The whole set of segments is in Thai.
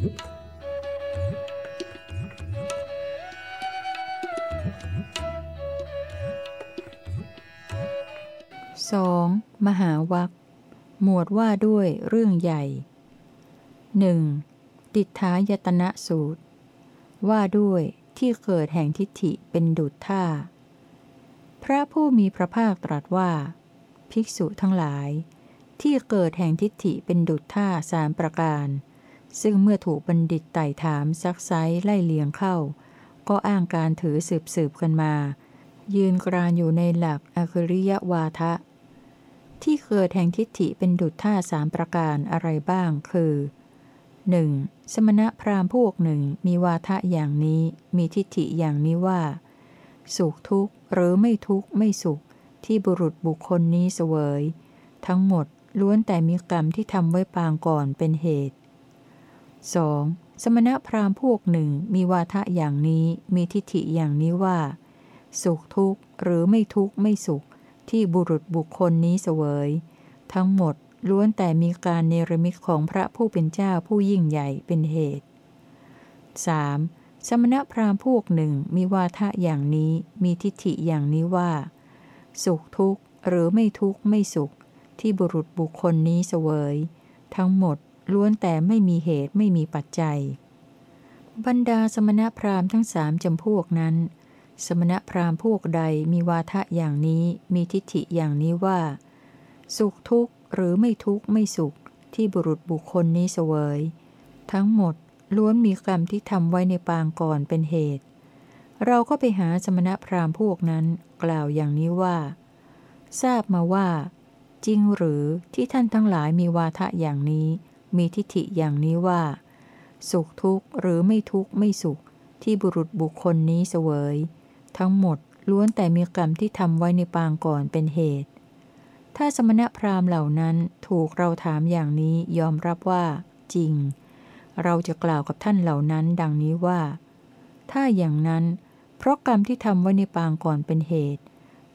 สองมหาวัคหมวดว่าด้วยเรื่องใหญ่หนึ่งติทายตนะสูตร ว่าด้วยที่เกิดแห่งทิฏฐิเป็นดุจท่า พระผู้มีพระภาคตรัสว่า ภิกษุทั้งหลาย ที่เกิดแห่งทิฏฐิเป็นดุจท่าสามประการ ซึ่งเมื่อถูกบัณฑิตไต่ถามซักไซไล่เลียงเข้า ก็อ้างการถือสืบสืบกันมา ยืนกรานอยู่ในหลักอคริยวาทะ ที่เกิดแห่งทิฏฐิเป็นดุจท่าสามประการอะไรบ้างคือ 1. สมณะพราหมณ์พวกหนึ่งมีวาทะอย่างนี้มีทิฏฐิอย่างนี้ว่า สุขทุกข์หรือไม่ทุกข์ไม่สุขที่บุรุษบุคคลนี้เสวย ทั้งหมดล้วนแต่มีกรรมที่ทำไว้ปางก่อนเป็นเหตุ 2. สมณะพราหมณ์พวกหนึ่งมีวาทะอย่างนี้มีทิฏฐิอย่างนี้ว่า สุขทุกข์หรือไม่ทุกข์ไม่สุข ที่บุรุษบุคคลนี้เสวย ทั้งหมดล้วนแต่มีการเนรมิตของพระผู้เป็นเจ้าผู้ยิ่งใหญ่เป็นเหตุ 3. สมณพราหมณ์พวกหนึ่งมีวาทะอย่างนี้มีทิฏฐิอย่างนี้ว่า สุขทุกข์หรือไม่ทุกข์ไม่สุข ที่บุรุษบุคคลนี้เสวย ทั้งหมด ล้วนแต่ไม่มีเหตุไม่มีปัจจัย บรรดาสมณพราหมณ์ทั้งสามจำพวกนั้น สมณพราหมณ์พวกใดมีวาทะอย่างนี้มีทิฏฐิอย่างนี้ว่า สุขทุกข์หรือไม่ทุกข์ไม่สุขที่บุรุษบุคคลนี้เสวย ทั้งหมดล้วนมีกรรมที่ทำไว้ในปางก่อนเป็นเหตุ เราก็ไปหาสมณพราหมณ์พวกนั้นกล่าวอย่างนี้ว่า ทราบมาว่า จริงหรือที่ท่านทั้งหลายมีวาทะอย่างนี้ มีทิฏฐิอย่างนี้ว่า สุขทุกข์หรือไม่ทุกข์ไม่สุขที่บุรุษบุคคลนี้เสวย ทั้งหมดล้วนแต่มีกรรมที่ทำไว้ในปางก่อนเป็นเหตุ ถ้าสมณพราหมณ์เหล่านั้นถูกเราถามอย่างนี้ยอมรับว่า จริง เราจะกล่าวกับท่านเหล่านั้นดังนี้ว่า ถ้าอย่างนั้น เพราะกรรมที่ทำไว้ในปางก่อนเป็นเหตุ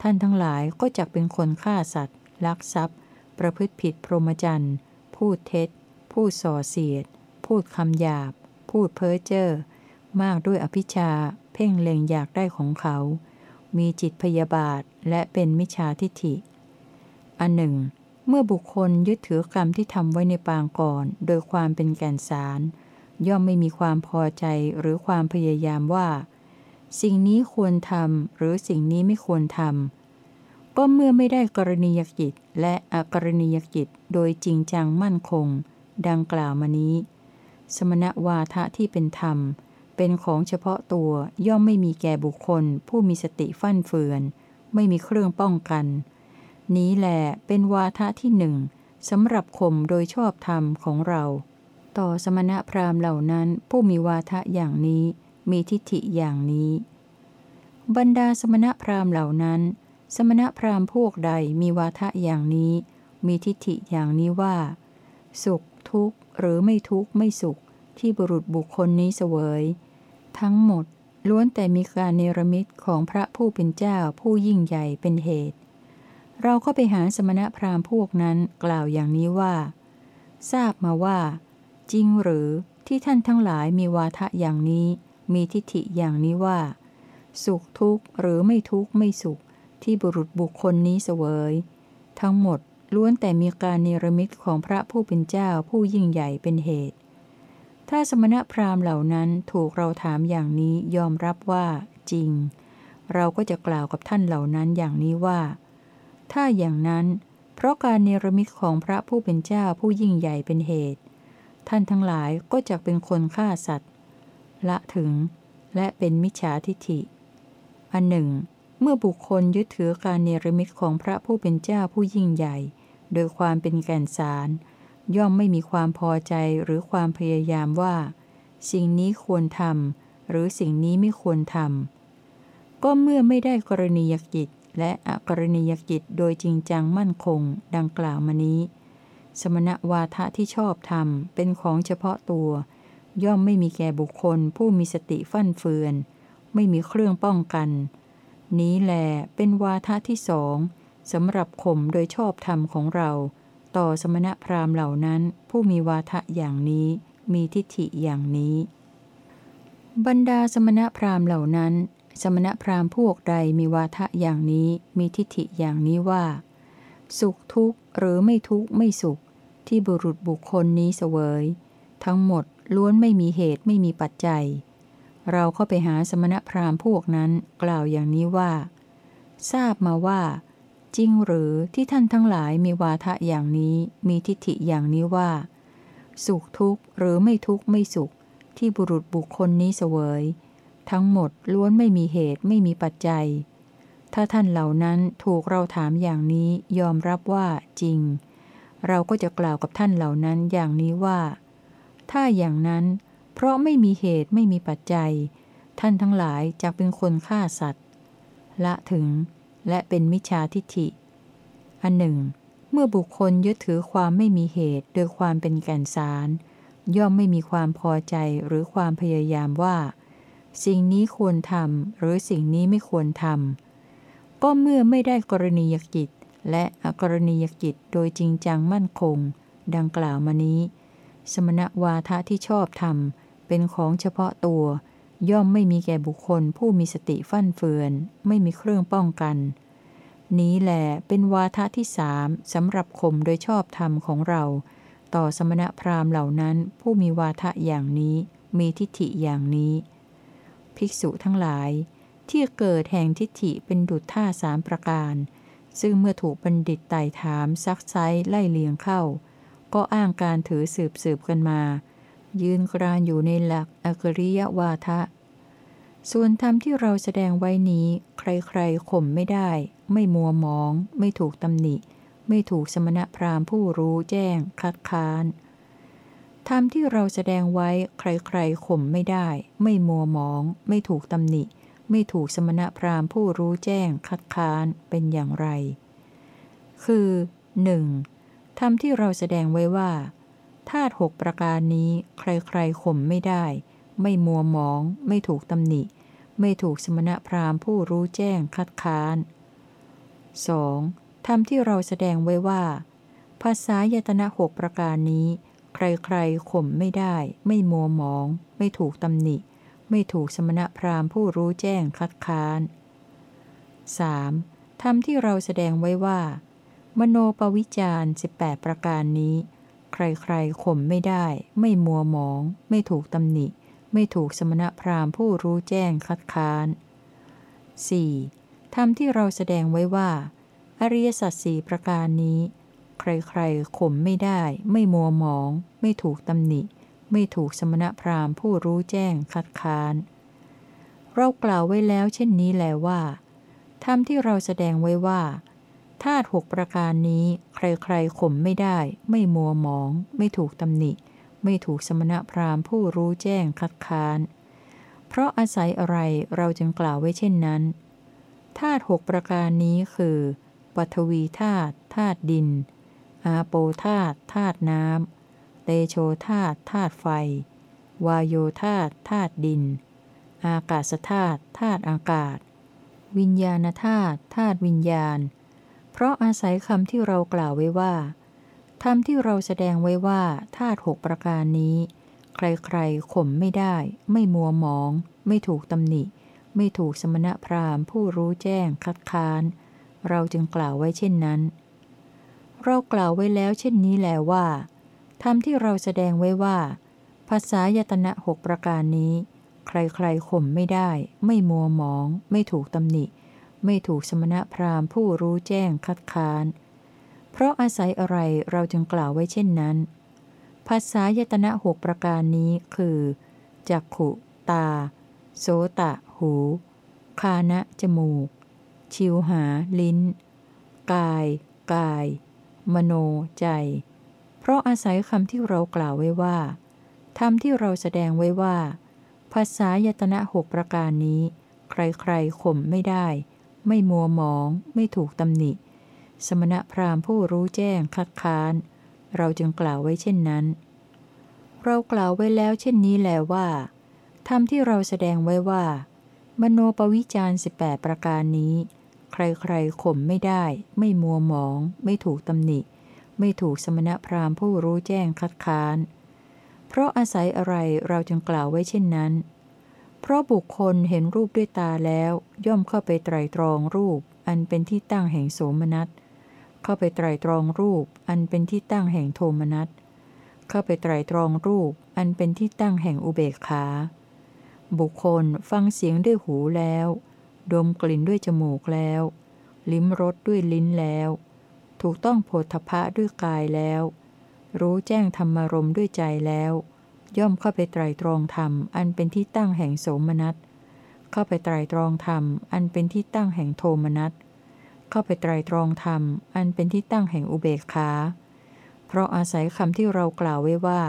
ท่านทั้งหลายก็จะเป็นคนฆ่าสัตว์ ลักทรัพย์ ประพฤติผิดพรหมจรรย์ พูดเท็จ พูดส่อเสียด พูดคำหยาบ พูดเพ้อเจ้อ มากด้วยอภิชา เพ่งเล็งอยากได้ของเขา มีจิตพยาบาท และเป็นมิจฉาทิฏฐิ อันหนึ่ง เมื่อบุคคลยึดถือกรรมที่ทำไว้ในปางก่อน โดยความเป็นแก่นสาร ย่อมไม่มีความพอใจหรือความพยายามว่า สิ่งนี้ควรทำหรือสิ่งนี้ไม่ควรทำก็เมื่อไม่ได้กรณียกิจและอกรณียกิจโดยจริงจังมั่นคง ดังกล่าวมานี้ สมณวาทะที่เป็นธรรม เป็นของเฉพาะตัวย่อมไม่มีแก่บุคคล ผู้มีสติฟั่นเฟือน ไม่มีเครื่องป้องกัน นี้แหลเป็นวาทะที่หนึ่งสำหรับข่มโดยชอบธรรมของเรา ต่อสมณะพราหมณ์เหล่านั้นผู้มีวาทะอย่างนี้มีทิฏฐิอย่างนี้ บรรดาสมณะพราหมณ์เหล่านั้น สมณะพราหมณ์พวกใดมีวาทะอย่างนี้ มีทิฏฐิอย่างนี้ว่า สุข ทุกข์หรือไม่ทุกข์ไม่สุขที่บุรุษบุคคลนี้เสวย ทั้งหมดล้วนแต่มีการเนรมิตของพระผู้เป็นเจ้าผู้ยิ่งใหญ่เป็นเหตุ เราก็ไปหาสมณพราหมณ์พวกนั้นกล่าวอย่างนี้ว่า ทราบมาว่า จริงหรือที่ท่านทั้งหลายมีวาทะอย่างนี้ มีทิฏฐิอย่างนี้ว่า สุขทุกข์หรือไม่ทุกข์ไม่สุขที่บุรุษบุคคลนี้เสวย ทั้งหมด ล้วนแต่มีการเนรมิตของพระผู้เป็นเจ้าผู้ยิ่งใหญ่เป็นเหตุ ถ้าสมณพราหมณ์เหล่านั้นถูกเราถามอย่างนี้ยอมรับว่าจริง เราก็จะกล่าวกับท่านเหล่านั้นอย่างนี้ว่า ถ้าอย่างนั้น เพราะการเนรมิตของพระผู้เป็นเจ้าผู้ยิ่งใหญ่เป็นเหตุ ท่านทั้งหลายก็จะเป็นคนฆ่าสัตว์ ละถึง และเป็นมิจฉาทิฐิ อันหนึ่งเมื่อบุคคลยึดถือการเนรมิตของพระผู้เป็นเจ้าผู้ยิ่งใหญ่ โดยความเป็นแก่นสาร ย่อมไม่มีความพอใจหรือความพยายามว่า สิ่งนี้ควรทำหรือสิ่งนี้ไม่ควรทำก็เมื่อไม่ได้กรณียกิจและอกรณียกิจโดยจริงจังมั่นคง ดังกล่าวมานี้ สมณวาทะที่ชอบธรรมเป็นของเฉพาะตัว ย่อมไม่มีแก่บุคคล ผู้มีสติฟั่นเฟือน ไม่มีเครื่องป้องกัน นี้แหลเป็นวาทะที่สอง สำหรับข่มโดยชอบธรรมของเรา ต่อสมณพราหมณ์เหล่านั้น ผู้มีวาทะอย่างนี้ มีทิฏฐิอย่างนี้ บรรดาสมณพราหมณ์เหล่านั้น สมณพราหมณ์พวกใดมีวาทะอย่างนี้ มีทิฏฐิอย่างนี้ว่า สุขทุกข์หรือไม่ทุกข์ไม่สุข ที่บุรุษบุคคลนี้เสวย ทั้งหมดล้วนไม่มีเหตุไม่มีปัจจัย เราเข้าไปหาสมณพราหมณ์พวกนั้นกล่าวอย่างนี้ว่า ทราบมาว่า จริงหรือที่ท่านทั้งหลายมีวาทะอย่างนี้มีทิฏฐิอย่างนี้ว่า สุขทุกข์หรือไม่ทุกข์ไม่สุข ที่บุรุษบุคคลนี้เสวย ทั้งหมดล้วนไม่มีเหตุไม่มีปัจจัย ถ้าท่านเหล่านั้นถูกเราถามอย่างนี้ยอมรับว่าจริง เราก็จะกล่าวกับท่านเหล่านั้นอย่างนี้ว่า ถ้าอย่างนั้นเพราะไม่มีเหตุไม่มีปัจจัย ท่านทั้งหลายจะเป็นคนฆ่าสัตว์ ละถึง และเป็นมิจฉาทิฏฐิ อันหนึ่ง เมื่อบุคคลยึดถือความไม่มีเหตุโดยความเป็นแก่นสาร ย่อมไม่มีความพอใจหรือความพยายามว่า สิ่งนี้ควรทำหรือสิ่งนี้ไม่ควรทำก็เมื่อไม่ได้กรณียกิจ และอกรณียกิจโดยจริงจังมั่นคง ดังกล่าวมานี้ สมณวาทะที่ชอบธรรมเป็นของเฉพาะตัว ย่อมไม่มีแก่บุคคลผู้มีสติฟั่นเฟือน ไม่มีเครื่องป้องกัน นี้แหลเป็นวาทะที่สามสำหรับข่มโดยชอบธรรมของเรา ต่อสมณพราหมณ์เหล่านั้นผู้มีวาทะอย่างนี้มีทิฏฐิอย่างนี้ ภิกษุทั้งหลาย ที่เกิดแห่งทิฏฐิเป็นดุจท่าสามประการ ซึ่งเมื่อถูกบัณฑิตไต่ถามซักไซไล่เลียงเข้า ก็อ้างการถือสืบสืบกันมา ยืนกรานอยู่ในหลักอกริยวาทะ ส่วนธรรมที่เราแสดงไว้นี้ ใครๆข่มไม่ได้ ไม่มัวมอง ไม่ถูกตำหนิ ไม่ถูกสมณพราหมณ์ผู้รู้แจ้ง คัดค้านธรรมที่เราแสดงไว้ใครๆข่มไม่ได้ ไม่มัวมอง ไม่ถูกตำหนิ ไม่ถูกสมณพราหมณ์ผู้รู้แจ้ง คัดค้านเป็นอย่างไร คือ 1. ธรรมที่เราแสดงไว้ว่า ธาตุหกประการนี้ใครๆข่มไม่ได้ ไม่มัวหมอง ไม่ถูกตำหนิ ไม่ถูกสมณพราหมณ์ผู้รู้แจ้งคัดค้าน 2. ธรรมที่เราแสดงไว้ว่า ภาษายตนะหกประการนี้ ใครๆข่มไม่ได้ ไม่มัวหมอง ไม่ถูกตำหนิ ไม่ถูกสมณพราหมณ์ผู้รู้แจ้งคัดค้าน 3. ธรรมที่เราแสดงไว้ว่า มโนปวิจารสิบแปประการนี้ ใครๆข่มไม่ได้ ไม่มัวหมอง ไม่ถูกตำหนิ ไม่ถูกสมณพราหมณ์ผู้รู้แจ้งคัดค้าน 4. ธรรมที่เราแสดงไว้ว่า อริยสัจสี่ประการนี้ ใครๆข่มไม่ได้ ไม่มัวหมอง ไม่ถูกตำหนิ ไม่ถูกสมณพราหมณ์ผู้รู้แจ้งคัดค้าน เรากล่าวไว้แล้วเช่นนี้แลว่าธรรมที่เราแสดงไว้ว่า ธาตุหกประการนี้ใครๆข่มไม่ได้ ไม่มัวหมอง ไม่ถูกตำหนิ ไม่ถูกสมณพราหมณ์ผู้รู้แจ้งคัดค้าน เพราะอาศัยอะไรเราจึงกล่าวไว้เช่นนั้นธาตุหกประการนี้คือปฐวีธาตุธาตุดิน อาโปธาตุธาตุน้ำ เตโชธาตุธาตุไฟ วายโยธาตุธาตุดิน อากาศธาตุธาตุอากาศ วิญญาณธาตุธาตุวิญญาณ เพราะอาศัยคำที่เรากล่าวไว้ว่าธรรมที่เราแสดงไว้ว่าธาตุหกประการนี้ ใครๆข่มไม่ได้ ไม่มัวหมอง ไม่ถูกตำหนิ ไม่ถูกสมณพราหมณ์ ผู้รู้แจ้งคัดค้าน เราจึงกล่าวไว้เช่นนั้น เรากล่าวไว้แล้วเช่นนี้แล้ว่าธรรมที่เราแสดงไว้ว่า ภาษายตนะหกประการนี้ ใครๆข่มไม่ได้ ไม่มัวหมอง ไม่ถูกตำหนิ ไม่ถูกสมณพราหมณ์ผู้รู้แจ้งคัดค้าน เพราะอาศัยอะไรเราจึงกล่าวไว้เช่นนั้น ภาษายตนะหกประการนี้คือจักขุ ตา โสตะ หู คานะจมูก ชิวหา ลิ้น กาย กาย มโน ใจ เพราะอาศัยคำที่เรากล่าวไว้ว่าธรรมที่เราแสดงไว้ว่า ภาษายตนะหกประการนี้ ใครๆข่มไม่ได้ ไม่มัวหมอง ไม่ถูกตำหนิ สมณพราหมณ์ผู้รู้แจ้งคัดค้าน เราจึงกล่าวไว้เช่นนั้น เรากล่าวไว้แล้วเช่นนี้แหลว่าธรรมที่เราแสดงไว้ว่า มโนปวิจารสิบแปประการนี้ ใครๆข่มไม่ได้ ไม่มัวหมอง ไม่ถูกตำหนิ ไม่ถูกสมณพราหมณ์ผู้รู้แจ้งคัดค้าน เพเพราะอาศัยอะไรเราจึงกล่าวไว้เช่นนั้น เพราะบุคคลเห็นรูปด้วยตาแล้ว ย่อมเข้าไปไตรตรองรูป อันเป็นที่ตั้งแห่งโสมนัส เข้าไปไตรตรองรูป อันเป็นที่ตั้งแห่งโทมนัส เข้าไปไตรตรองรูป อันเป็นที่ตั้งแห่งอุเบกขา บุคคลฟังเสียงด้วยหูแล้ว ดมกลิ่นด้วยจมูกแล้ว ลิ้มรสด้วยลิ้นแล้ว ถูกต้องโผฏฐพะด้วยกายแล้ว รู้แจ้งธรรมารมด้วยใจแล้ว ย่อมเข้าไปไตรตรองธรรม อันเป็นที่ตั้งแห่งโสมนัส เข้าไปไตรตรองธรรม อันเป็นที่ตั้งแห่งโทมนัส เข้าไปไตรตรองธรรม อันเป็นที่ตั้งแห่งอุเบกขา เพราะอาศัยคำที่เรากล่าวไว้ว่า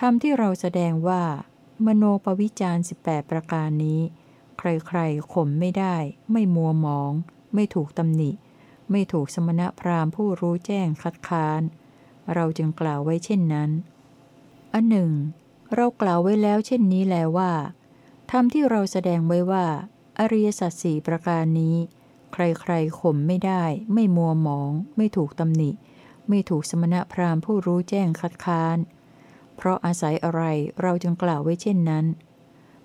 ธรรมที่เราแสดงว่า มโนปวิจารสิบแปดประการนี้ ใครๆข่มไม่ได้ ไม่มัวหมอง ไม่ถูกตำหนิ ไม่ถูกสมณพราหมณ์ผู้รู้แจ้งคัดค้าน เราจึงกล่าวไว้เช่นนั้น อันหนึ่ง เรากล่าวไว้แล้วเช่นนี้แล้วว่าธรรมที่เราแสดงไว้ว่า อริยสัจสี่ประการนี้ ใครๆข่มไม่ได้ ไม่มัวหมอง ไม่ถูกตำหนิ ไม่ถูกสมณพราหมณ์ผู้รู้แจ้งคัดค้าน เพราะอาศัยอะไรเราจึงกล่าวไว้เช่นนั้น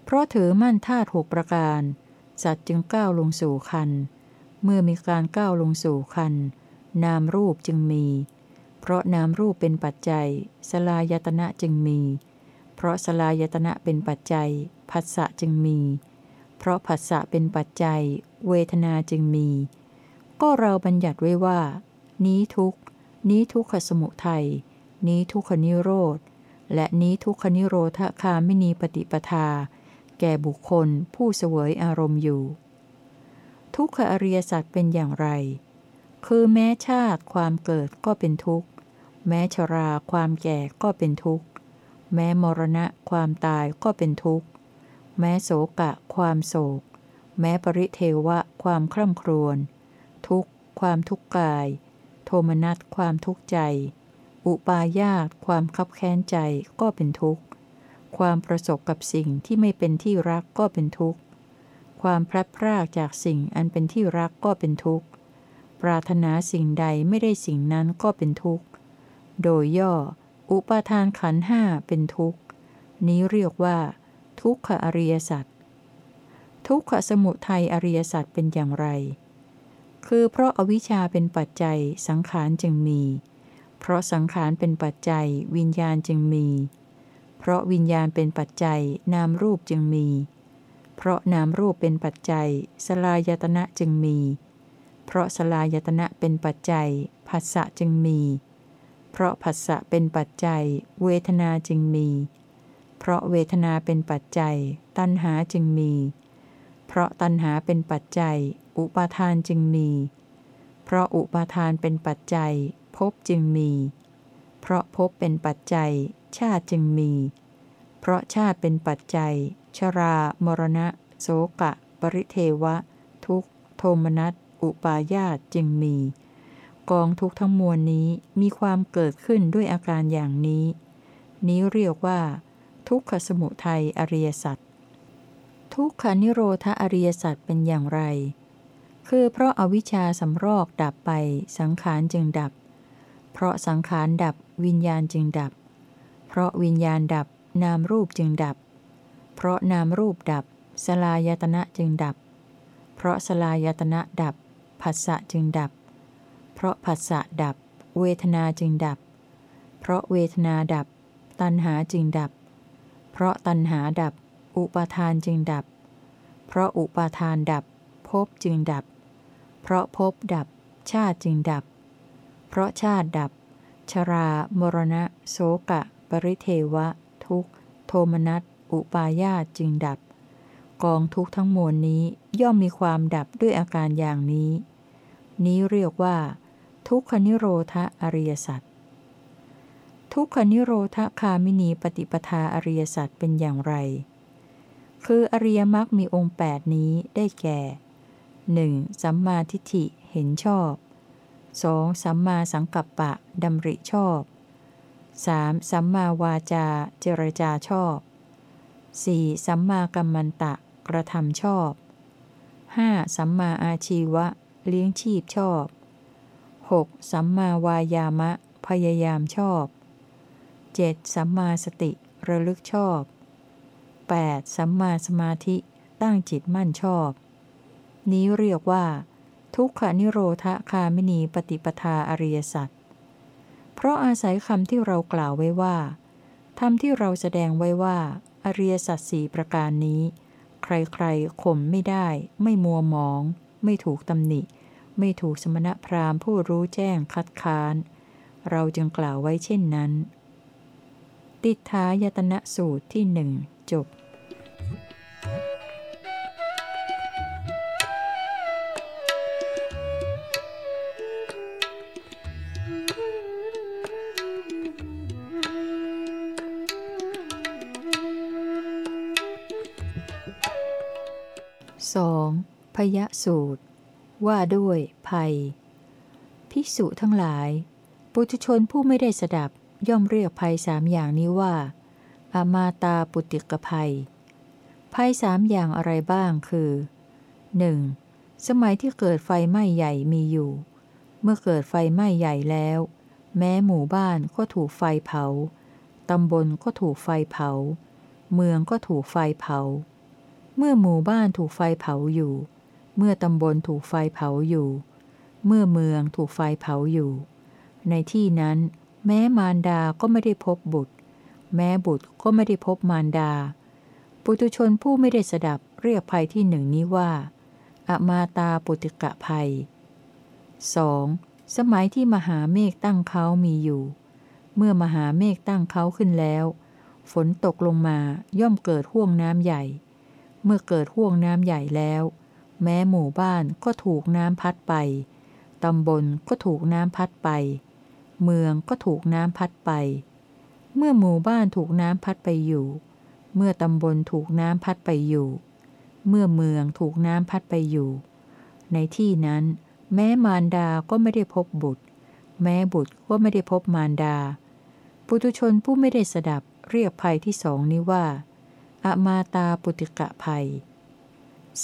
เพราะถือมั่นธาตุหกประการ สัตว์จึงก้าวลงสู่คัน เมื่อมีการก้าวลงสู่คัน นามรูปจึงมี เพราะนามรูปเป็นปัจจัย สลายตนะจึงมี เพราะสลายตนะเป็นปัจจัยผัสสะจึงมี เพราะผัสสะเป็นปัจจัย เวทนาจึงมี ก็เราบัญญัติไว้ว่า นี้ทุกนี้ทุกขสมุทัย นี้ทุกขนิโรธ และนี้ทุกขนิโรธคาไม่นีปฏิปทา แก่บุคคลผู้เสวยอารมณ์อยู่ ทุกขอริยสัจเป็นอย่างไร คือแม้ชาติความเกิดก็เป็นทุกข์ แม้ชราความแก่ก็เป็นทุกข์ แม้มรณะความตายก็เป็นทุกข์ แม้โศกะความโศก แม้ปริเทวะความคร่ำครวญ ทุกข์ ความทุกข์กาย โทมนัสความทุกข์ใจ อุปาญาตความคับแค้นใจก็เป็นทุกข์ ความประสบกับสิ่งที่ไม่เป็นที่รักก็เป็นทุกข์ ความพลัดพรากจากสิ่งอันเป็นที่รักก็เป็นทุกข์ ปรารถนาสิ่งใดไม่ได้สิ่งนั้นก็เป็นทุกข์ โดยย่อ อุปาทานขันห้าเป็นทุกข์ นี้เรียกว่า ทุกขอริยสัจทุกขสมุทัยอริยสัจเป็นอย่างไร คือเพราะอาวิชชาเป็นปัจจัยสังขารจึงมี เพราะสังขารเป็นปัจจัยวิญญาณจึงมี เพราะวิญญาณเป็นปัจจัยนามรูปจึงมี เพราะนามรูปเป็นปัจจัย สลายตนะจึงมี เพราะสลายตนะเป็นปัจจัยผัสสะจึงมีเพราะผัสสะเป็นปัจจัย เวทนาจึงมี เพราะเวทนาเป็นปัจจัย ตัณหาจึงมี เพราะตัณหาเป็นปัจจัย อุปาทานจึงมี เพราะอุปาทานเป็นปัจจัยภพจึงมี เพราะภพเป็นปัจจัย ชาติจึงมี เพราะชาติเป็นปัจจัย ชรา มรณะ โสกะ ปริเทวะ ทุกขโทมนัส อุปาญาตจึงมี กองทุกทั้งมวลนี้มีความเกิดขึ้นด้วยอาการอย่างนี้ นี้เรียกว่า ทุกขสมุทัยอริยสัจทุกขานิโรธอริยสัจเป็นอย่างไร คือเพราะอาวิชชาสำรอกดับไปสังขารจึงดับ เพราะสังขารดับวิญญาณจึงดับ เพราะวิญญาณดับนามรูปจึงดับ เพราะนามรูปดับ สลายตนะจึงดับ เพราะสลายตนะดับ ผัสสะจึงดับ เพราะผัสสะดับ เวทนาจึงดับ เพราะเวทนาดับ ตัณหาจึงดับ เพราะตัณหาดับ อุปาทานจึงดับ เพราะอุปาทานดับภพจึงดับ เพราะภพดับ ชาติจึงดับ เพราะชาติดับ ชรา มรณะ โสกะ ปริเทวะ ทุกโทมนัส อุปาญาจึงดับ กองทุกข์ทั้งมวลนี้ย่อมมีความดับด้วยอาการอย่างนี้ นี้เรียกว่า ทุกขนิโรธอริยสัจทุกขนิโรธคามินีปฏิปทาอริยสัจเป็นอย่างไร คืออริยมรรคมีองค์ 8 นี้ได้แก่ 1. สัมมาทิฏฐิเห็นชอบ 2. สัมมาสังกัปปะดำริชอบ 3. สัมมาวาจาเจรจาชอบ 4. สัมมากัมมันตะกระทำชอบ 5. สัมมาอาชีวะ เลี้ยงชีพชอบ 6. สัมมาวายามะ พยายามชอบ 7. สัมมาสติ ระลึกชอบ 8. สัมมาสมาธิ ตั้งจิตมั่นชอบ นี้เรียกว่า ทุกขานิโรธคามินีปฏิปทาอริยสัจ เพราะอาศัยคำที่เรากล่าวไว้ว่าธรรมที่เราแสดงไว้ว่า อริยสัจสี่ประการนี้ ใครๆข่มไม่ได้ ไม่มัวหมอง ไม่ถูกตำหนิ ไม่ถูกสมณพราหมณ์ผู้รู้แจ้งคัดค้าน เราจึงกล่าวไว้เช่นนั้น ติทายตนะสูตรที่หนึ่งจบสองพยสูตร ว่าด้วยภัย ภิกษุทั้งหลาย ปุถุชนผู้ไม่ได้สดับย่อมเรียกภัยสามอย่างนี้ว่า อามาตาปุติกภัย ภัยสามอย่างอะไรบ้างคือ 1. สมัยที่เกิดไฟไหม้ใหญ่มีอยู่ เมื่อเกิดไฟไหม้ใหญ่แล้ว แม้หมู่บ้านก็ถูกไฟเผา ตำบลก็ถูกไฟเผา เมืองก็ถูกไฟเผา เมื่อหมู่บ้านถูกไฟเผาอยู่ เมื่อตำบลถูกไฟเผาอยู่ เมื่อเมืองถูกไฟเผาอยู่ ในที่นั้น แม้มารดาก็ไม่ได้พบบุตร แม้บุตรก็ไม่ได้พบมารดา ปุตุชนผู้ไม่ได้สดับเรียกภัยที่หนึ่งนี้ว่าอมาตาปุติกะภัย 2. สมัยที่มหาเมฆตั้งเขามีอยู่ เมื่อมหาเมฆตั้งเขาขึ้นแล้ว ฝนตกลงมาย่อมเกิดห่วงน้ำใหญ่ เมื่อเกิดห่วงน้ำใหญ่แล้ว แม้หมู่บ้านก็ถูกน้ำพัดไป ตำบลก็ถูกน้ำพัดไป เมืองก็ถูกน้ำพัดไป เมื่อหมู่บ้านถูกน้ำพัดไปอยู่ เมื่อตำบลถูกน้ำพัดไปอยู่ เมื่อเมืองถูกน้ำพัดไปอยู่ ในที่นั้น แม้มารดาก็ไม่ได้พบบุตร แม้บุตรก็ไม่ได้พบมารดา ปุตุชนผู้ไม่ได้สดับเรียกภัยที่สองนี้ว่า อมาตาปุติกะภัย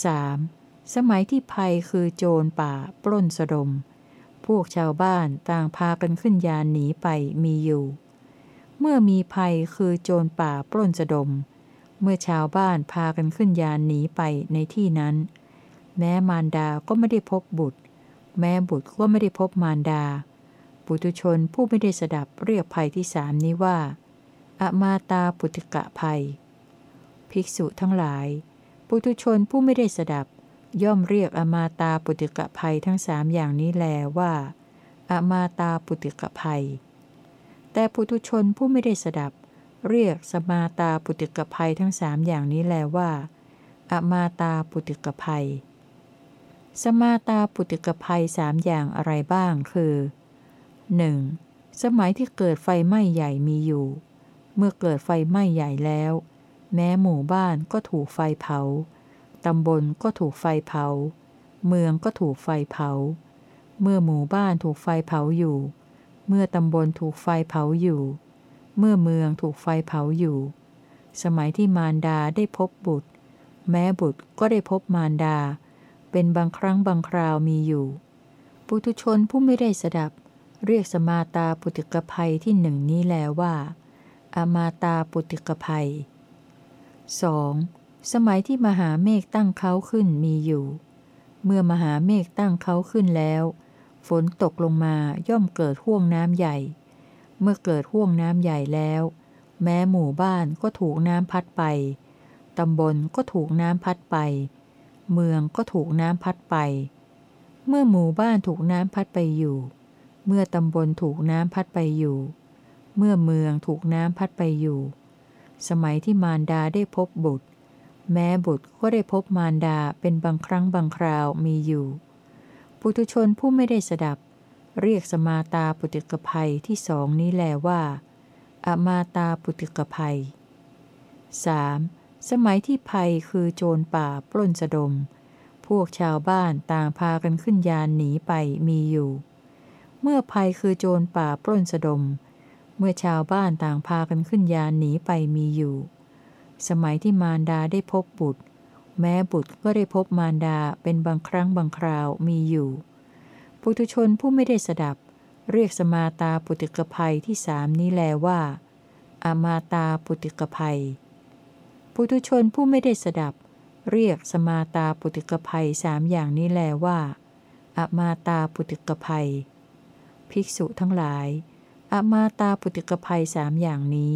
3. สมัยที่ภัยคือโจรป่า ปล้นสะดม พวกชาวบ้านต่างพากันขึ้นยานหนีไปมีอยู่ เมื่อมีภัยคือโจรป่าปล้นสะดม เมื่อชาวบ้านพากันขึ้นยานหนีไปในที่นั้น แม้มารดาก็ไม่ได้พบบุตร แม้บุตรก็ไม่ได้พบมารดา ปุตุชนผู้ไม่ได้สดับเรียกภัยที่สามนี้ว่า อมาตาปุติกะภัย ภิกษุทั้งหลาย ปุถุชนผู้ไม่ได้สดับ ย่อมเรียกอมาตาปุติกะภัยทั้งสามอย่างนี้แลว่า อมาตาปุติกะภัย แต่ปุถุชนผู้ไม่ได้สดับ เรียกสมาตาปุติกะภัยทั้งสามอย่างนี้แลว่า อมาตาปุติกะภัย สมาตาปุติกะภัยสามอย่างอะไรบ้างคือ 1. สมัยที่เกิดไฟไหม้ใหญ่มีอยู่ เมื่อเกิดไฟไหม้ใหญ่แล้ว แม้หมู่บ้านก็ถูกไฟเผา ตำบลก็ถูกไฟเผา เมืองก็ถูกไฟเผา เมื่อหมู่บ้านถูกไฟเผาอยู่ เมื่อตำบลถูกไฟเผาอยู่ เมื่อเมืองถูกไฟเผาอยู่ สมัยที่มารดาได้พบบุตร แม้บุตรก็ได้พบมารดา เป็นบางครั้งบางคราวมีอยู่ ปุถุชนผู้ไม่ได้สดับ เรียกสมาตาปุติกภัยที่หนึ่งนี้แล้วว่า อมาตาปุติกภัย 2. สมัยที่มหาเมฆตั้งเขาขึ้นมีอยู่ เมื่อมหาเมฆตั้งเขาขึ้นแล้ว ฝนตกลงมาย่อมเกิดห่วงน้ำใหญ่ เมื่อเกิดห่วงน้ำใหญ่แล้ว แม้หมู่บ้านก็ถูกน้ำพัดไปตำบลก็ถูกน้ำพัดไป เมืองก็ถูกน้ำพัดไป เมื่อหมู่บ้านถูกน้ำพัดไปอยู่ เมื่อตำบลถูกน้ำพัดไปอยู่ เมื่อเมืองถูกน้ำพัดไปอยู่ สมัยที่มารดาได้พบบุตร แม้บุตรก็ได้พบมารดาเป็นบางครั้งบางคราวมีอยู่ ปุถุชนผู้ไม่ได้สดับ เรียกสมาตาปุติกภัยที่สองนี้แลว่าอามาตาปุติกภัย 3. สมัยที่ภัยคือโจรป่าปล้นสะดม พวกชาวบ้านต่างพากันขึ้นยานหนีไปมีอยู่ เมื่อภัยคือโจรป่าปล้นสะดม เมื่อชาวบ้านต่างพากันขึ้นยานหนีไปมีอยู่ สมัยที่มารดาได้พบบุตร แม้บุตรก็ได้พบมารดาเป็นบางครั้งบางคราวมีอยู่ ปุถุชนผู้ไม่ได้สดับ เรียกสมาตาปุติกภัยที่สามนี้แลว่าอมาตาปุติกภัย ปุถุชนผู้ไม่ได้สดับ เรียกสมาตาปุติกภัยสามอย่างนี้แลว่าอมาตาปุติกภัย ภิกษุทั้งหลายอมาตาปุติกภัยสามอย่างนี้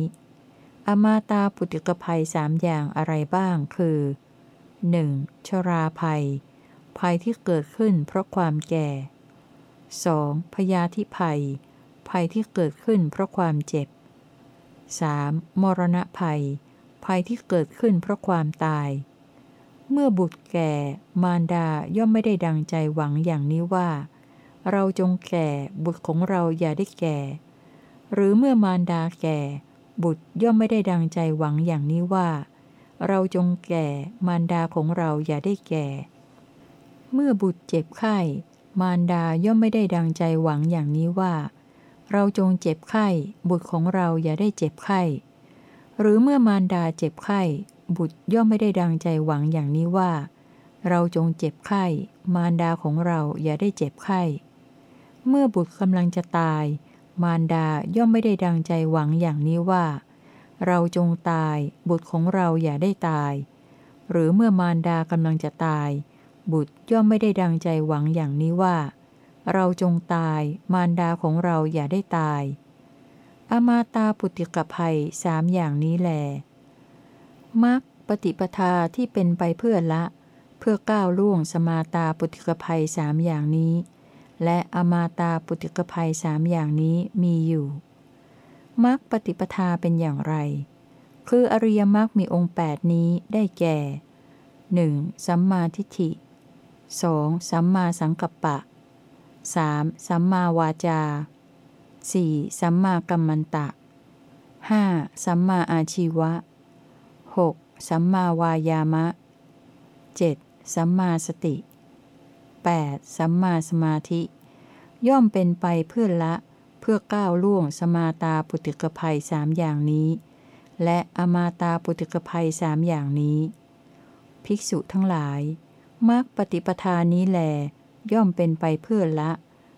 อมาตาปุติกภัยสามอย่างอะไรบ้างคือ 1. ชราภัย ภัยที่เกิดขึ้นเพราะความแก่ 2. พยาธิภัย ภัยที่เกิดขึ้นเพราะความเจ็บ 3. มรณะภัย ภัยที่เกิดขึ้นเพราะความตาย เมื่อบุตรแก่ มารดาย่อมไม่ได้ดังใจหวังอย่างนี้ว่า เราจงแก่บุตรของเราอย่าได้แก่ หรือเมื่อมารดาแก่ บุตรย่อมไม่ได้ดังใจหวังอย่างนี้ว่า เราจงแก่มารดาของเราอย่าได้แก่ เมื่อบุตรเจ็บไข้ มารดาย่อมไม่ได้ดังใจหวังอย่างนี้ว่า เราจงเจ็บไข้ บุตรของเราอย่าได้เจ็บไข้ หรือเมื่อมารดาเจ็บไข้ บุตรย่อมไม่ได้ดังใจหวังอย่างนี้ว่า เราจงเจ็บไข้ มารดาของเราอย่าได้เจ็บไข้ เมื่อบุตรกำลังจะตาย มารดาย่อมไม่ได้ดังใจหวังอย่างนี้ว่า เราจงตายบุตรของเราอย่าได้ตาย หรือเมื่อมารดากำลังจะตาย บุตรย่อมไม่ได้ดังใจหวังอย่างนี้ว่า เราจงตายมารดาของเราอย่าได้ตาย อมาตาปุติกภัยสามอย่างนี้แลมักปฏิปทาที่เป็นไปเพื่อละ เพื่อก้าวล่วงสมาตาปุติกภัยสามอย่างนี้ และอมาตาปุติกภัยสามอย่างนี้มีอยู่มักปฏิปทาเป็นอย่างไร คืออริยมรรคมีองค์ 8 นี้ได้แก่ 1. สัมมาทิฏฐิ 2. สัมมาสังกัปปะ 3. สัมมาวาจา 4. สัมมากัมมันตะ 5. สัมมาอาชีวะ 6. สัมมาวายามะ 7. สัมมาสติ 8. สัมมาสมาธิ ย่อมเป็นไปเพื่อละ เพื่อก้าวล่วงสมาตาปุติกภัยสามอย่างนี้ และอมาตาปุติกภัยสามอย่างนี้ ภิกษุทั้งหลายมรรคปฏิปทานี้แล ย่อมเป็นไปเพื่อละ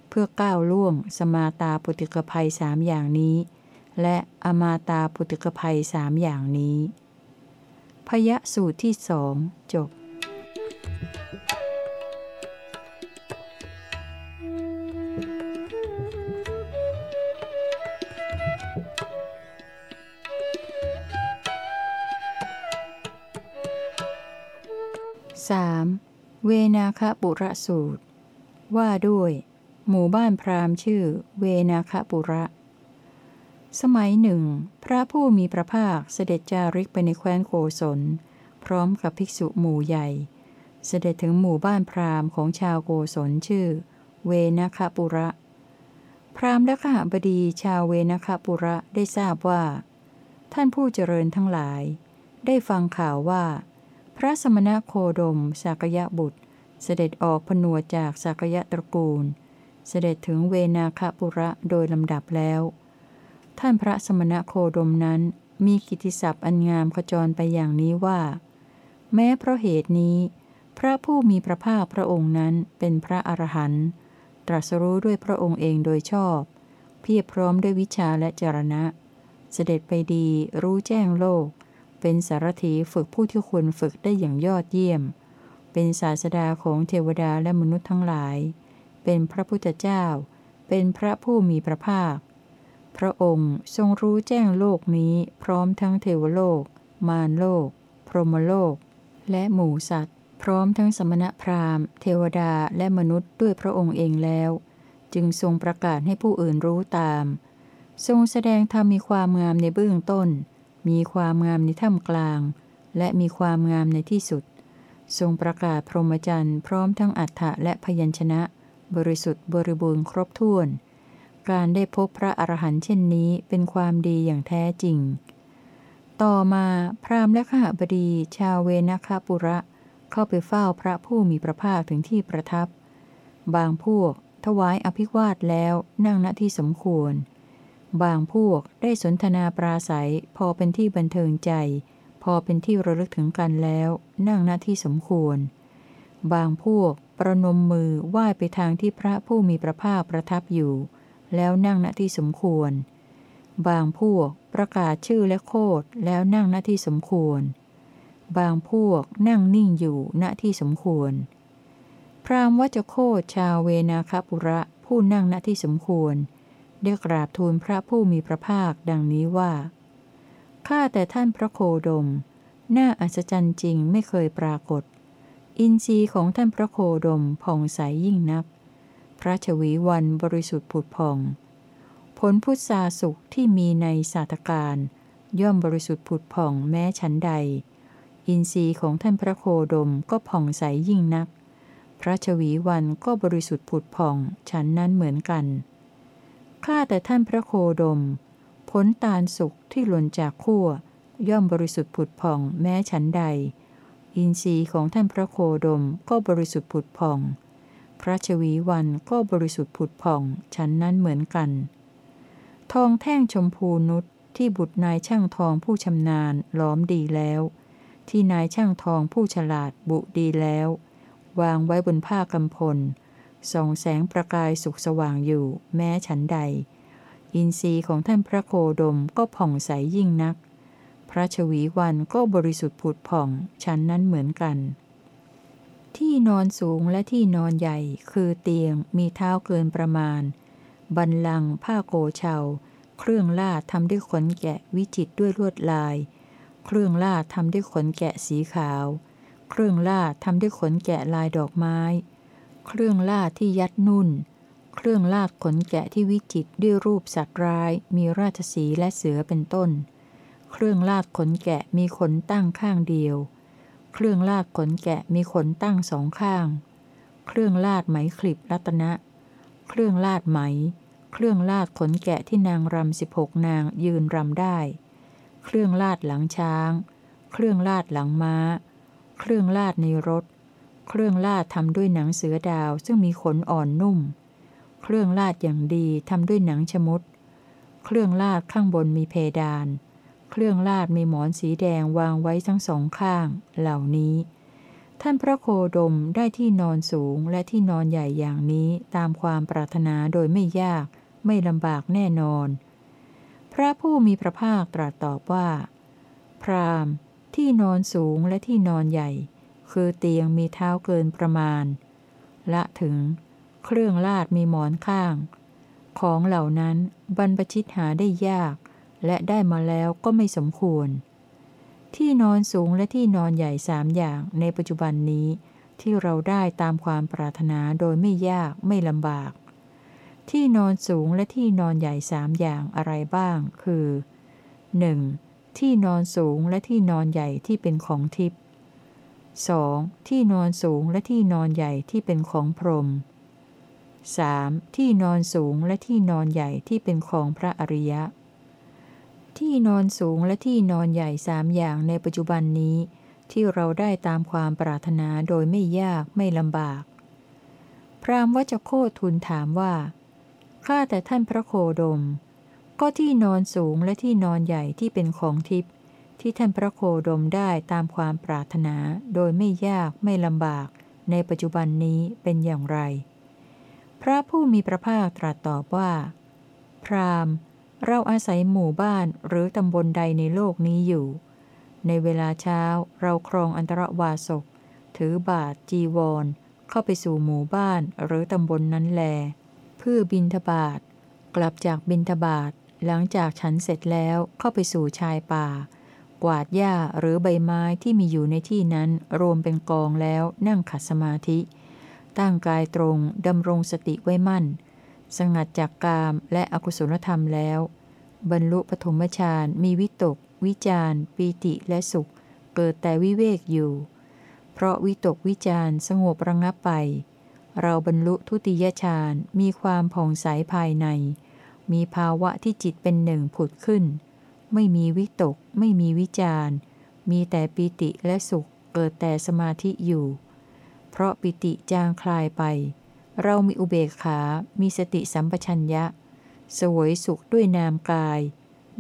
เพื่อก้าวล่วง สมาตาปุติกภัยสามอย่างนี้ และอมาตาปุติกภัยสามอย่างนี้พยสูตรที่สองจบ 3. เวนาคปุระสูตร ว่าด้วย หมู่บ้านพราหมณ์ชื่อ เวนาคปุระ สมัยหนึ่ง พระผู้มีพระภาคเสด็จจาริกไปในแคว้นโกศล พร้อมกับภิกษุหมู่ใหญ่ เสด็จถึงหมู่บ้านพราหมณ์ของชาวโกศลชื่อ เวนาคปุระ พราหมณ์และขหบดีชาวเวนาคปุระได้ทราบว่า ท่านผู้เจริญทั้งหลาย ได้ฟังข่าวว่า พระสมณโคดมสากยะบุตร เสด็จออกผนวจากสากยะตระกูล เสด็จถึงเวนาคปุระโดยลำดับแล้ว ท่านพระสมณโคดมนั้นมีกิตติศัพท์อันงามขจรไปอย่างนี้ว่า แม้เพราะเหตุนี้ พระผู้มีพระภาคพระองค์นั้นเป็นพระอรหันต์ตรัสรู้ด้วยพระองค์เองโดยชอบ เพียบพร้อมด้วยวิชาและจรณะ เสด็จไปดีรู้แจ้งโลก เป็นสารถีฝึกผู้ที่ควรฝึกได้อย่างยอดเยี่ยม เป็นศาสดาของเทวดาและมนุษย์ทั้งหลาย เป็นพระพุทธเจ้า เป็นพระผู้มีพระภาค พระองค์ทรงรู้แจ้งโลกนี้พร้อมทั้งเทวโลก มารโลก พรหมโลก และหมู่สัตว์ พร้อมทั้งสมณพราหมณ์ เทวดาและมนุษย์ด้วยพระองค์เองแล้ว จึงทรงประกาศให้ผู้อื่นรู้ตาม ทรงแสดงธรรมมีความงามในเบื้องต้น มีความงามในท่ามกลาง และมีความงามในที่สุด ทรงประกาศพรหมจรรย์พร้อมทั้งอัฏฐะและพยัญชนะ บริสุทธิ์บริบูรณ์ครบถ้วน การได้พบพระอรหันต์เช่นนี้เป็นความดีอย่างแท้จริง ต่อมาพราหมณ์และขหบดี ชาวเวนคปุระ เข้าไปเฝ้าพระผู้มีพระภาคถึงที่ประทับ บางพวกถวายอภิวาทแล้วนั่งณที่สมควร บางพวกได้สนทนาปราศัยพอเป็นที่บันเทิงใจ พอเป็นที่ระลึกถึงกันแล้ว นั่งณที่สมควร บางพวกประนมมือไหว้ไปทางที่พระผู้มีพระภาคประทับอยู่ แล้วนั่งณที่สมควร บางพวกประกาศชื่อและโคดแล้วนั่งหน้าที่สมควร บางพวกนั่งนิ่งอยู่ณที่สมควร พรามวัจโคดชาวเวนาคปุระผู้นั่งณที่สมควร ได้กราบทูลพระผู้มีพระภาคดังนี้ว่า ข้าแต่ท่านพระโคดม น่าอัศจรรย์จริงไม่เคยปรากฏ อินทรีย์ของท่านพระโคดมผ่องใสยยิ่งนัก พระชวีวันบริสุทธิ์ผุดผ่อง ผลพุทธาสุขที่มีในสาธการ ย่อมบริสุทธิ์ผุดผ่องแม้ฉันใด อินทรีย์ของท่านพระโคดมก็ผ่องใสยยิ่งนัก พระชวีวันก็บริสุทธิ์ผุดผ่อง ฉันนั้นเหมือนกัน ข้าแต่ท่านพระโคดม ผลตาลสุขที่หล่นจากขั้วย่อมบริสุทธิ์ผุดผ่องแม้ฉันใด อินทรีย์ของท่านพระโคดมก็บริสุทธิ์ผุดผ่อง พระชวีวันก็บริสุทธิ์ผุดผ่องฉันนั้นเหมือนกัน ทองแท่งชมพูนุชที่บุตรนายช่างทองผู้ชำนาญล้อมดีแล้ว ที่นายช่างทองผู้ฉลาดบุดีแล้ว วางไว้บนผ้ากำพล ส่องแสงประกายสุขสว่างอยู่ แม้ฉันใด อินทรีย์ของท่านพระโคดมก็ผ่องใสยยิ่งนัก พระชวีวันก็บริสุทธิ์ผุดผ่องฉันนั้นเหมือนกัน ที่นอนสูงและที่นอนใหญ่ คือเตียงมีเท้าเกินประมาณ บันลังผ้าโกเชาเครื่องลาดทำด้วยขนแกะวิจิตด้วยลวดลาย เครื่องลาดทำด้วยขนแกะสีขาว เครื่องลาดทำด้วยขนแกะลายดอกไม้ เครื่องลาดที่ยัดนุ่น เครื่องลาดขนแกะที่วิจิตด้วยรูปสัตว์ร้าย มีราชสีและเสือเป็นต้น เครื่องลาดขนแกะมีขนตั้งข้างเดียว เครื่องลาดขนแกะมีขนตั้งสองข้าง เครื่องลาดไหมคลิบรัตนะ เครื่องลาดไหม เครื่องลาดขนแกะที่นางรำสิบหกนางยืนรำได้ เครื่องลาดหลังช้าง เครื่องลาดหลังม้า เครื่องลาดในรถ เครื่องลาดทำด้วยหนังเสือดาวซึ่งมีขนอ่อนนุ่ม เครื่องลาดอย่างดีทำด้วยหนังชมดเครื่องลาดข้างบนมีเพดาน เครื่องลาดมีหมอนสีแดงวางไว้ทั้งสองข้าง เหล่านี้ ท่านพระโคดมได้ที่นอนสูงและที่นอนใหญ่อย่างนี้ตามความปรารถนาโดยไม่ยาก ไม่ลำบากแน่นอน พระผู้มีพระภาคตรัสตอบว่า พรามที่นอนสูงและที่นอนใหญ่ คือเตียงมีเท้าเกินประมาณ ละถึง เครื่องลาดมีหมอนข้าง ของเหล่านั้นบรรพชิตหาได้ยาก และได้มาแล้วก็ไม่สมควร ที่นอนสูงและที่นอนใหญ่สามอย่างในปัจจุบันนี้ที่เราได้ตามความปรารถนาโดยไม่ยากไม่ลำบาก ที่นอนสูงและที่นอนใหญ่สามอย่างอะไรบ้าง คือ 1. ที่นอนสูงและที่นอนใหญ่ที่เป็นของทิพย์ 2. ที่นอนสูงและที่นอนใหญ่ที่เป็นของพรหม 3. ที่นอนสูงและที่นอนใหญ่ที่เป็นของพระอริยะ ที่นอนสูงและที่นอนใหญ่สามอย่างในปัจจุบันนี้ ที่เราได้ตามความปรารถนาโดยไม่ยากไม่ลำบาก พรามวัจโคทูลถามว่า ข้าแต่ท่านพระโคดม ก็ที่นอนสูงและที่นอนใหญ่ที่เป็นของทิพย์ ที่ท่านพระโคดมได้ตามความปรารถนาโดยไม่ยากไม่ลำบากในปัจจุบันนี้เป็นอย่างไร พระผู้มีพระภาคตรัสตอบว่า พรามเราอาศัยหมู่บ้านหรือตำบลใดในโลกนี้อยู่ ในเวลาเช้าเราครองอันตรวาสก ถือบาทจีวร เข้าไปสู่หมู่บ้านหรือตำบลนนั้นแล เพื่อบินทบาทกลับจากบินทบาทหลังจากฉันเสร็จแล้วเข้าไปสู่ชายป่า กวาดหญ้าหรือใบไม้ที่มีอยู่ในที่นั้นรวมเป็นกองแล้วนั่งขัดสมาธิ ตั้งกายตรงดำรงสติไว้มั่น สงัดจากกามและอกุศลธรรมแล้ว บรรลุปฐมฌานมีวิตก วิจารปีติและสุข เกิดแต่วิเวกอยู่ เพราะวิตกวิจารสงบระงับไป เราบรรลุทุติยฌานมีความผ่องใสภายใน มีภาวะที่จิตเป็นหนึ่งผุดขึ้น ไม่มีวิตก ไม่มีวิจารมีแต่ปิติและสุขเกิดแต่สมาธิอยู่ เพราะปิติจางคลายไป เรามีอุเบกขา มีสติสัมปชัญญะ สวยสุขด้วยนามกาย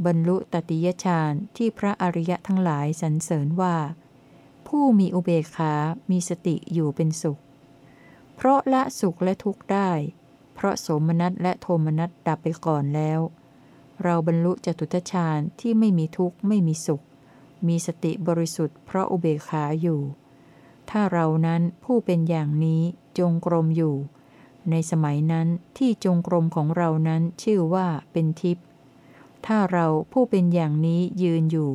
บรรลุตติยฌานที่พระอริยะทั้งหลายสรรเสริญว่า ผู้มีอุเบกขา มีสติอยู่เป็นสุข เพราะละสุขและทุกข์ได้ เพราะสมนัสและโทมนัสดับไปก่อนแล้ว เราบรรลุจตุตฌานที่ไม่มีทุกข์ไม่มีสุข มีสติบริสุทธิ์เพราะอุเบกขาอยู่ ถ้าเรานั้นผู้เป็นอย่างนี้จงกรมอยู่ ในสมัยนั้นที่จงกรมของเรานั้นชื่อว่าเป็นทิพย์ ถ้าเราผู้เป็นอย่างนี้ยืนอยู่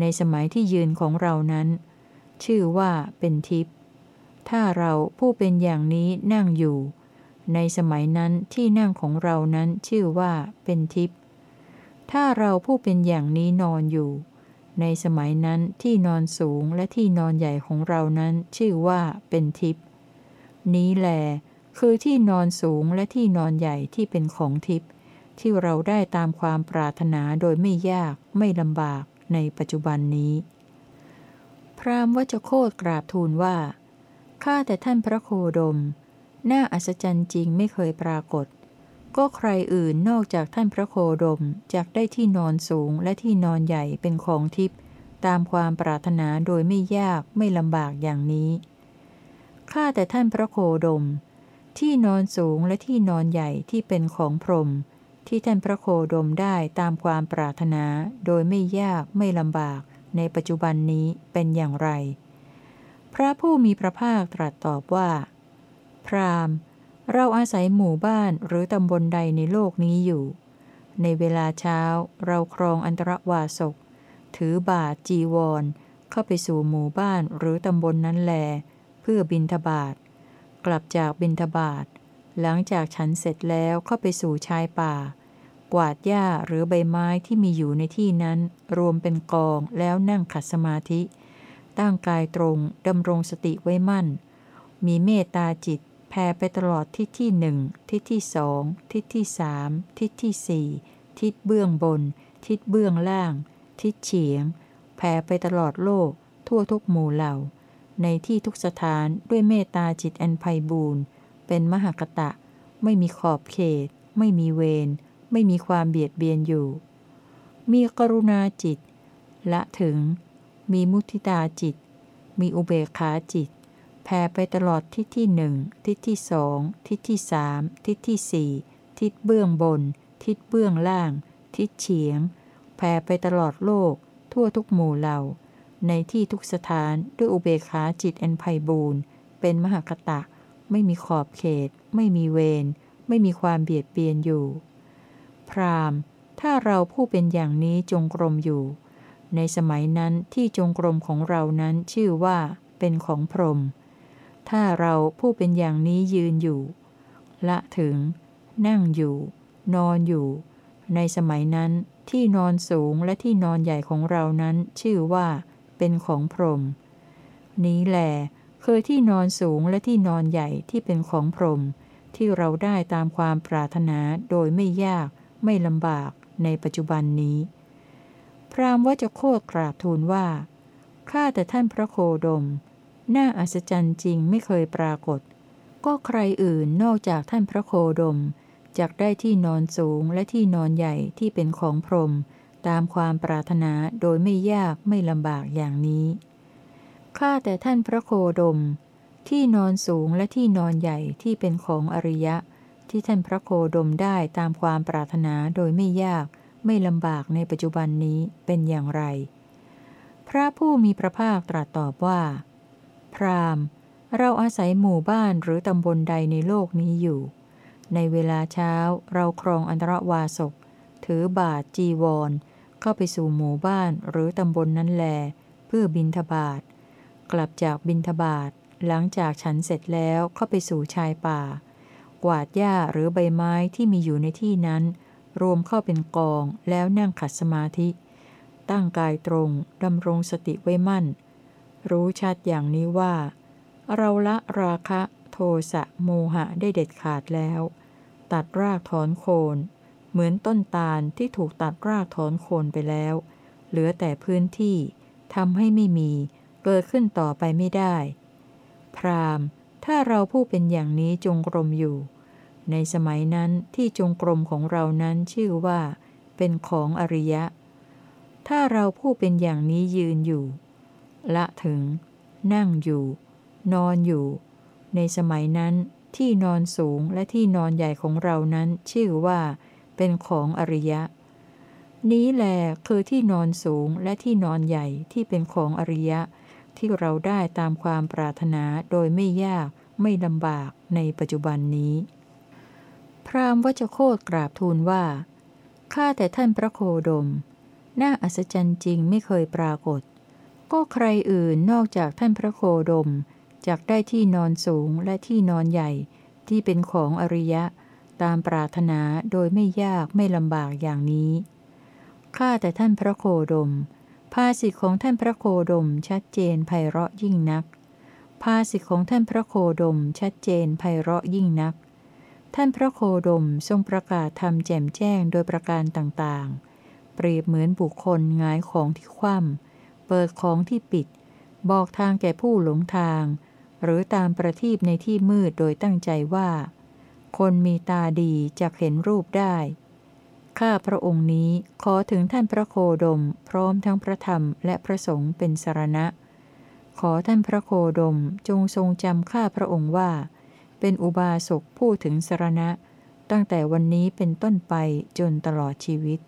ในสมัยที่ยืนของเรานั้น ชื่อว่าเป็นทิพย์ ถ้าเราผู้เป็นอย่างนี้นั่งอยู่ ในสมัยนั้นที่นั่งของเรานั้นชื่อว่าเป็นทิพย์ ถ้าเราผู้เป็นอย่างนี้นอนอยู่ ในสมัยนั้นที่นอนสูงและที่นอนใหญ่ของเรานั้นชื่อว่าเป็นทิพย์นี้แหลคือที่นอนสูงและที่นอนใหญ่ที่เป็นของทิพย์ที่เราได้ตามความปรารถนาโดยไม่ยากไม่ลำบากในปัจจุบันนี้ พรามวัจโคตกราบทูลว่า ข้าแต่ท่านพระโคดม น่าอัศจรรย์จริงไม่เคยปรากฏ ก็ใครอื่นนอกจากท่านพระโคดมจากได้ที่นอนสูงและที่นอนใหญ่เป็นของทิพย์ตามความปรารถนาโดยไม่ยากไม่ลำบากอย่างนี้ ข้าแต่ท่านพระโคดม ที่นอนสูงและที่นอนใหญ่ที่เป็นของพรหมที่ท่านพระโคดมได้ตามความปรารถนาโดยไม่ยากไม่ลำบากในปัจจุบันนี้เป็นอย่างไร พระผู้มีพระภาคตรัสตอบว่า พราม เราอาศัยหมู่บ้านหรือตำบลใดในโลกนี้อยู่ ในเวลาเช้าเราครองอันตรวาสก ถือบาทจีวร เข้าไปสู่หมู่บ้านหรือตำบลนนั้นแล เพื่อบินทบาท กลับจากบินทบาท หลังจากฉันเสร็จแล้วเข้าไปสู่ชายป่า กวาดหญ้าหรือใบไม้ที่มีอยู่ในที่นั้น รวมเป็นกองแล้วนั่งขัดสมาธิ ตั้งกายตรงดำรงสติไว้มั่น มีเมตตาจิต แผ่ไปตลอดทิศที่หนึ่งทิศที่สองทิศที่สามทิศที่สี่ทิศเบื้องบน ทิศเบื้องล่าง ทิศเฉียง แผ่ไปตลอดโลก ทั่วทุกหมู่เหล่า ในที่ทุกสถานด้วยเมตตาจิตอันไพบูรณ์เป็นมหากตะ ไม่มีขอบเขต ไม่มีเวรไม่มีความเบียดเบียนอยู่ มีกรุณาจิต ละถึง มีมุทิตาจิต มีอุเบกขาจิต แผ่ไปตลอดทิศที่หนึ่งทิศที่สองทิศที่สามทิศที่สี่ทิศเบื้องบน ทิศเบื้องล่าง ทิศเฉียง แผ่ไปตลอดโลก ทั่วทุกหมู่เหล่า ในที่ทุกสถานด้วยอุเบกขาจิตอันไพบูรณ์เป็นมหากตะ ไม่มีขอบเขต ไม่มีเวรไม่มีความเบียดเบียนอยู่ พรามถ้าเราผู้เป็นอย่างนี้จงกรมอยู่ ในสมัยนั้นที่จงกรมของเรานั้นชื่อว่าเป็นของพรหม ถ้าเราผู้เป็นอย่างนี้ยืนอยู่ ละถึง นั่งอยู่ นอนอยู่ ในสมัยนั้นที่นอนสูงและที่นอนใหญ่ของเรานั้นชื่อว่า เป็นของพรหมนี้แหลคือที่นอนสูงและที่นอนใหญ่ที่เป็นของพรหมที่เราได้ตามความปรารถนาโดยไม่ยาก ไม่ลำบากในปัจจุบันนี้ พรามว่าจะโคตกราบทูลว่า ข้าแต่ท่านพระโคดม น่าอัศจรรย์จริงไม่เคยปรากฏ ก็ใครอื่นนอกจากท่านพระโคดมจักได้ที่นอนสูงและที่นอนใหญ่ที่เป็นของพรม ตามความปรารถนาโดยไม่ยากไม่ลำบากอย่างนี้ ข้าแต่ท่านพระโคดม ที่นอนสูงและที่นอนใหญ่ที่เป็นของอริยะ ที่ท่านพระโคดมได้ตามความปรารถนาโดยไม่ยาก ไม่ลำบากในปัจจุบันนี้เป็นอย่างไร พระผู้มีพระภาคตรัสตอบว่า พรามเราอาศัยหมู่บ้านหรือตำบลใดในโลกนี้อยู่ ในเวลาเช้าเราครองอันตรวาสก ถือบาทจีวร เข้าไปสู่หมู่บ้านหรือตำบลนนั้นแล เพื่อบินทบาทกลับจากบินทบาทหลังจากฉันเสร็จแล้วเข้าไปสู่ชายป่า กวาดหญ้าหรือใบไม้ที่มีอยู่ในที่นั้น รวมเข้าเป็นกองแล้วนั่งขัดสมาธิ ตั้งกายตรงดำรงสติไว้มั่น รู้ชัดอย่างนี้ว่า เราละราคะโทสะโมหะได้เด็ดขาดแล้ว ตัดรากถอนโคน เหมือนต้นตาลที่ถูกตัดรากถอนโคนไปแล้ว เหลือแต่พื้นที่ทำให้ไม่มี เกิดขึ้นต่อไปไม่ได้ พรามถ้าเราผู้เป็นอย่างนี้จงกรมอยู่ ในสมัยนั้นที่จงกรมของเรานั้นชื่อว่า เป็นของอริยะ ถ้าเราผู้เป็นอย่างนี้ยืนอยู่ ละถึง นั่งอยู่ นอนอยู่ ในสมัยนั้นที่นอนสูงและที่นอนใหญ่ของเรานั้นชื่อว่า เป็นของอริยะ นี้แหลคือที่นอนสูงและที่นอนใหญ่ที่เป็นของอริยะ ที่เราได้ตามความปรารถนาโดยไม่ยากไม่ลำบากในปัจจุบันนี้ พราหมณ์วจโคตกราบทูลว่า ข้าแต่ท่านพระโคดม น่าอัศจรรย์จริงไม่เคยปรากฏ ก็ใครอื่นนอกจากท่านพระโคดมจากได้ที่นอนสูงและที่นอนใหญ่ที่เป็นของอริยะ ตามปรารถนาโดยไม่ยากไม่ลำบากอย่างนี้ข้าแต่ท่านพระโคดม ภาสิทธิของท่านพระโคดมชัดเจนไพเราะยิ่งนัก ภาสิทธิของท่านพระโคดมชัดเจนไพเราะยิ่งนัก ท่านพระโคดมทรงประกาศทำแจ่มแจ้งโดยประการต่างๆ เปรียบเหมือนบุคคลงายของที่คว่ำ เปิดของที่ปิด บอกทางแก่ผู้หลงทาง หรือตามประทีปในที่มืดโดยตั้งใจว่า คนมีตาดีจะเห็นรูปได้ ข้าพระองค์นี้ขอถึงท่านพระโคดม พร้อมทั้งพระธรรมและพระสงฆ์เป็นสารณะ ขอท่านพระโคดมจงทรงจำข้าพระองค์ว่า เป็นอุบาสกผู้ถึงสารณะ ตั้งแต่วันนี้เป็นต้นไปจนตลอดชีวิต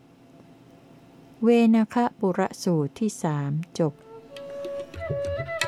เวนะคะปุระสูตรที่สามจบ Thank you.